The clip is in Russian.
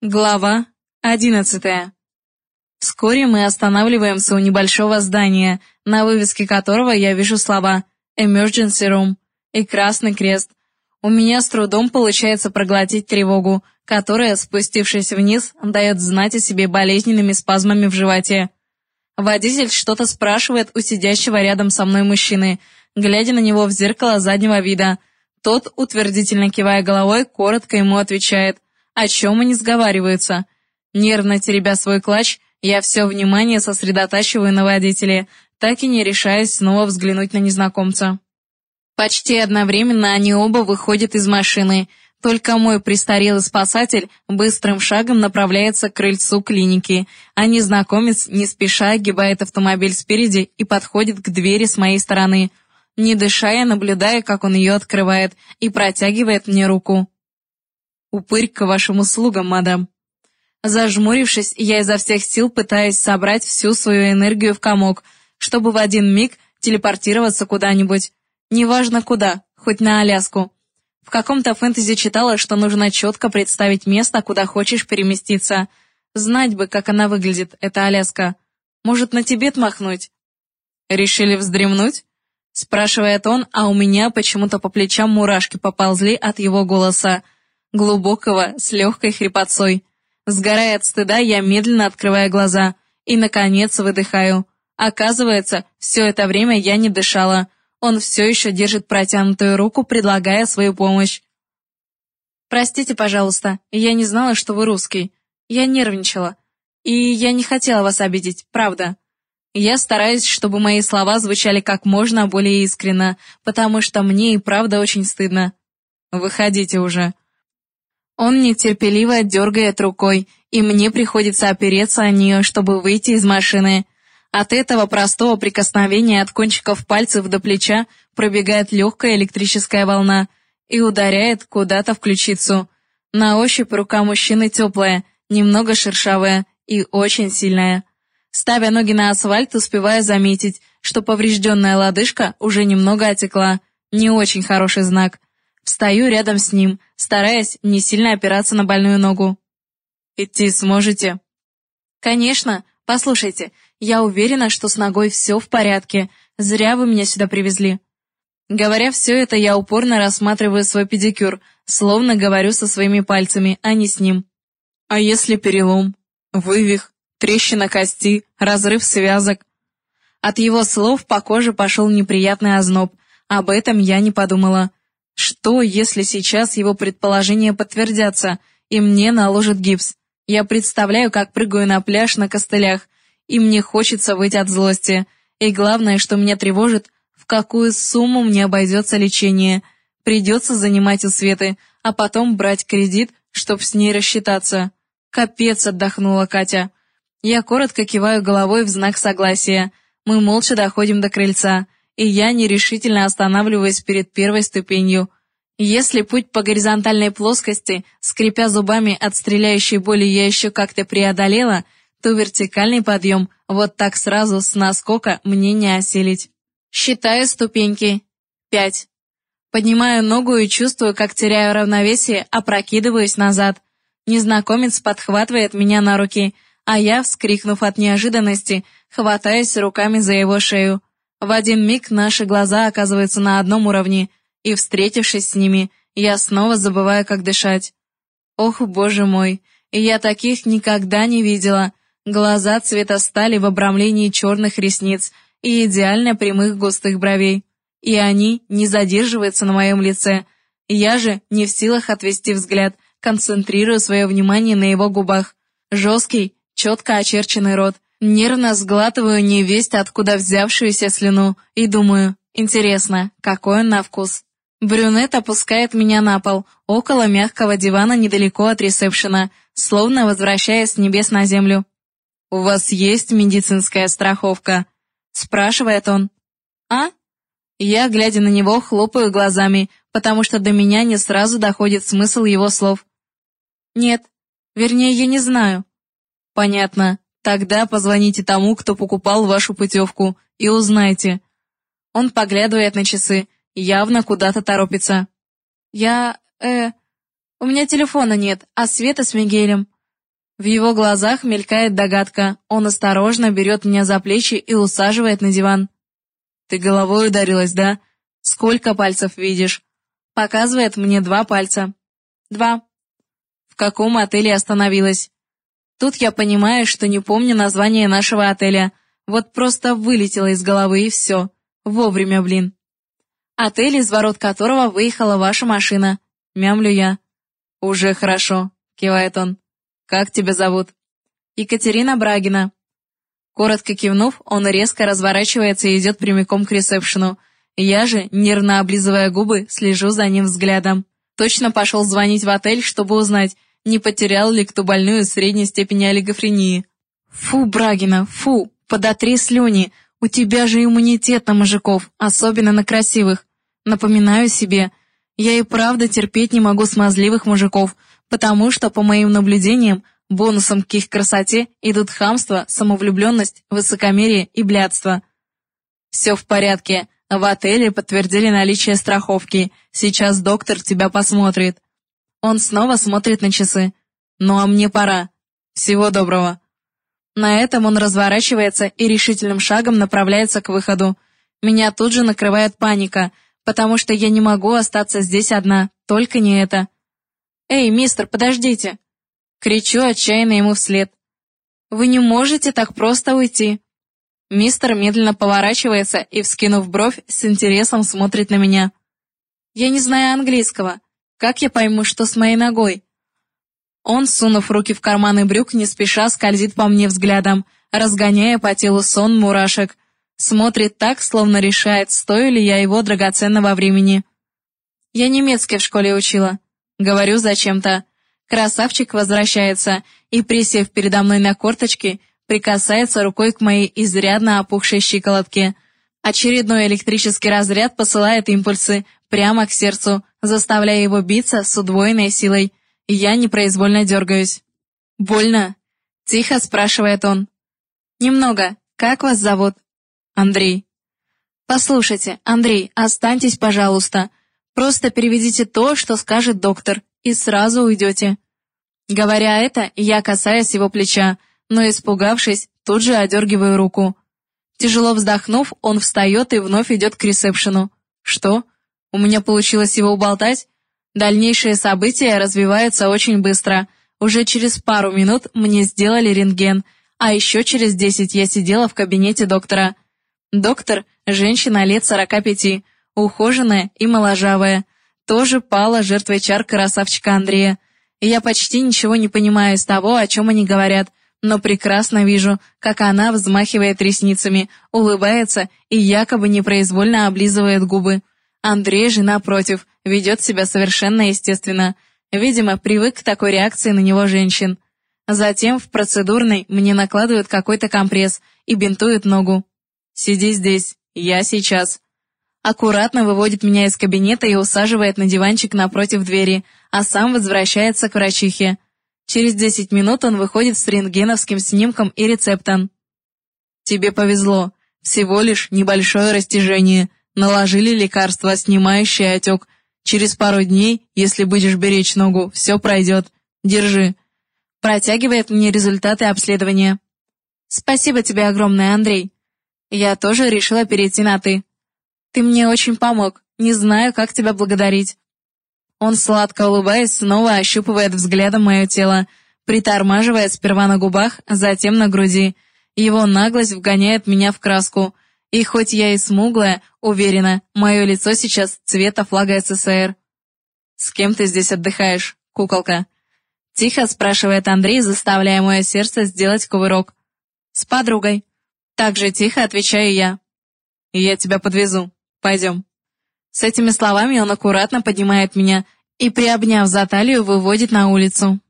Глава одиннадцатая. Вскоре мы останавливаемся у небольшого здания, на вывеске которого я вижу слова «Emergency Room» и «Красный крест». У меня с трудом получается проглотить тревогу, которая, спустившись вниз, дает знать о себе болезненными спазмами в животе. Водитель что-то спрашивает у сидящего рядом со мной мужчины, глядя на него в зеркало заднего вида. Тот, утвердительно кивая головой, коротко ему отвечает – о чем они сговариваются. Нервно теребя свой клатч, я все внимание сосредотачиваю на водителе, так и не решаясь снова взглянуть на незнакомца. Почти одновременно они оба выходят из машины. Только мой престарелый спасатель быстрым шагом направляется к крыльцу клиники, а незнакомец не спеша огибает автомобиль спереди и подходит к двери с моей стороны. Не дыша, я наблюдаю, как он ее открывает и протягивает мне руку. «Упырь к вашим услугам, мадам». Зажмурившись, я изо всех сил пытаюсь собрать всю свою энергию в комок, чтобы в один миг телепортироваться куда-нибудь. Неважно куда, хоть на Аляску. В каком-то фэнтези читала, что нужно четко представить место, куда хочешь переместиться. Знать бы, как она выглядит, эта Аляска. Может, на Тибет махнуть? Решили вздремнуть? Спрашивает он, а у меня почему-то по плечам мурашки поползли от его голоса глубокого, с легкой хрипотцой. Сгорая от стыда, я медленно открываю глаза и, наконец, выдыхаю. Оказывается, все это время я не дышала. Он все еще держит протянутую руку, предлагая свою помощь. «Простите, пожалуйста, я не знала, что вы русский. Я нервничала. И я не хотела вас обидеть, правда. Я стараюсь, чтобы мои слова звучали как можно более искренно, потому что мне и правда очень стыдно. Выходите уже», он нетерпеливо дергает рукой, и мне приходится опереться о нее, чтобы выйти из машины. От этого простого прикосновения от кончиков пальцев до плеча пробегает легкая электрическая волна и ударяет куда-то в ключицу. На ощупь рука мужчины теплая, немного шершавая и очень сильная. Ставя ноги на асфальт, успеваю заметить, что поврежденная лодыжка уже немного отекла. Не очень хороший знак. Встаю рядом с ним, стараясь не сильно опираться на больную ногу. «Идти сможете?» «Конечно. Послушайте, я уверена, что с ногой все в порядке. Зря вы меня сюда привезли». Говоря все это, я упорно рассматриваю свой педикюр, словно говорю со своими пальцами, а не с ним. «А если перелом? Вывих? Трещина кости? Разрыв связок?» От его слов по коже пошел неприятный озноб. Об этом я не подумала. Что, если сейчас его предположения подтвердятся, и мне наложат гипс? Я представляю, как прыгаю на пляж на костылях, и мне хочется выйти от злости. И главное, что меня тревожит, в какую сумму мне обойдется лечение. Придется занимать у Светы, а потом брать кредит, чтоб с ней рассчитаться. Капец, отдохнула Катя. Я коротко киваю головой в знак согласия. Мы молча доходим до крыльца и я нерешительно останавливаюсь перед первой ступенью. Если путь по горизонтальной плоскости, скрипя зубами от стреляющей боли, я еще как-то преодолела, то вертикальный подъем вот так сразу с наскока мне не осилить. Считаю ступеньки. Пять. Поднимаю ногу и чувствую, как теряю равновесие, опрокидываюсь назад. Незнакомец подхватывает меня на руки, а я, вскрикнув от неожиданности, хватаюсь руками за его шею. В один миг наши глаза оказываются на одном уровне, и, встретившись с ними, я снова забываю, как дышать. Ох, боже мой, я таких никогда не видела. Глаза цвета стали в обрамлении черных ресниц и идеально прямых густых бровей. И они не задерживаются на моем лице. Я же не в силах отвести взгляд, концентрирую свое внимание на его губах. Жесткий, четко очерченный рот — Нервно сглатываю невесть, откуда взявшуюся слюну, и думаю, интересно, какой он на вкус. Брюнет опускает меня на пол, около мягкого дивана недалеко от ресепшена, словно возвращаясь с небес на землю. «У вас есть медицинская страховка?» — спрашивает он. «А?» Я, глядя на него, хлопаю глазами, потому что до меня не сразу доходит смысл его слов. «Нет. Вернее, я не знаю». «Понятно. Тогда позвоните тому, кто покупал вашу путевку, и узнайте. Он поглядывает на часы, явно куда-то торопится. Я... э... У меня телефона нет, а Света с Мигелем. В его глазах мелькает догадка. Он осторожно берет меня за плечи и усаживает на диван. «Ты головой ударилась, да? Сколько пальцев видишь?» Показывает мне два пальца. «Два». «В каком отеле остановилась?» Тут я понимаю, что не помню название нашего отеля. Вот просто вылетело из головы и все. Вовремя, блин. Отель, из ворот которого выехала ваша машина. Мямлю я. «Уже хорошо», — кивает он. «Как тебя зовут?» «Екатерина Брагина». Коротко кивнув, он резко разворачивается и идет прямиком к ресепшену. Я же, нервно облизывая губы, слежу за ним взглядом. Точно пошел звонить в отель, чтобы узнать, не потерял ли кто больную средней степени олигофрении. «Фу, Брагина, фу, подотри слюни, у тебя же иммунитет на мужиков, особенно на красивых. Напоминаю себе, я и правда терпеть не могу смазливых мужиков, потому что, по моим наблюдениям, бонусом к их красоте идут хамство, самовлюбленность, высокомерие и блядство. Все в порядке. В отеле подтвердили наличие страховки. Сейчас доктор тебя посмотрит. Он снова смотрит на часы. Ну а мне пора. Всего доброго. На этом он разворачивается и решительным шагом направляется к выходу. Меня тут же накрывает паника — потому что я не могу остаться здесь одна, только не это. «Эй, мистер, подождите!» Кричу отчаянно ему вслед. «Вы не можете так просто уйти!» Мистер медленно поворачивается и, вскинув бровь, с интересом смотрит на меня. «Я не знаю английского. Как я пойму, что с моей ногой?» Он, сунув руки в карманы брюк, не спеша скользит по мне взглядом, разгоняя по телу сон мурашек — Смотрит так, словно решает, стою ли я его драгоценного времени. Я немецкий в школе учила. Говорю зачем-то. Красавчик возвращается и, присев передо мной на корточки, прикасается рукой к моей изрядно опухшей щиколотке. Очередной электрический разряд посылает импульсы прямо к сердцу, заставляя его биться с удвоенной силой. Я непроизвольно дергаюсь. «Больно?» — тихо спрашивает он. «Немного. Как вас зовут?» Андрей. «Послушайте, Андрей, останьтесь, пожалуйста. Просто переведите то, что скажет доктор, и сразу уйдете». Говоря это, я касаюсь его плеча, но, испугавшись, тут же одергиваю руку. Тяжело вздохнув, он встает и вновь идет к ресепшену. Что? У меня получилось его уболтать? Дальнейшие события развиваются очень быстро. Уже через пару минут мне сделали рентген, а еще через десять я сидела в кабинете доктора. Доктор – женщина лет 45, ухоженная и моложавая, тоже пала жертвой чар красавчика Андрея. Я почти ничего не понимаю из того, о чем они говорят, но прекрасно вижу, как она взмахивает ресницами, улыбается и якобы непроизвольно облизывает губы. Андрей же, напротив, ведет себя совершенно естественно. Видимо, привык к такой реакции на него женщин. Затем в процедурной мне накладывают какой-то компресс и бинтуют ногу. «Сиди здесь, я сейчас». Аккуратно выводит меня из кабинета и усаживает на диванчик напротив двери, а сам возвращается к врачихе. Через десять минут он выходит с рентгеновским снимком и рецептом. «Тебе повезло. Всего лишь небольшое растяжение. Наложили лекарство, снимающее отек. Через пару дней, если будешь беречь ногу, все пройдет. Держи». Протягивает мне результаты обследования. «Спасибо тебе огромное, Андрей. Я тоже решила перейти на «ты». Ты мне очень помог, не знаю, как тебя благодарить. Он, сладко улыбаясь, снова ощупывает взглядом мое тело, притормаживая сперва на губах, затем на груди. Его наглость вгоняет меня в краску. И хоть я и смуглая, уверена, мое лицо сейчас цвета флага СССР. «С кем ты здесь отдыхаешь, куколка?» Тихо спрашивает Андрей, заставляя мое сердце сделать кувырок. «С подругой». Так же тихо отвечаю я. «Я тебя подвезу. Пойдем». С этими словами он аккуратно поднимает меня и, приобняв за талию, выводит на улицу.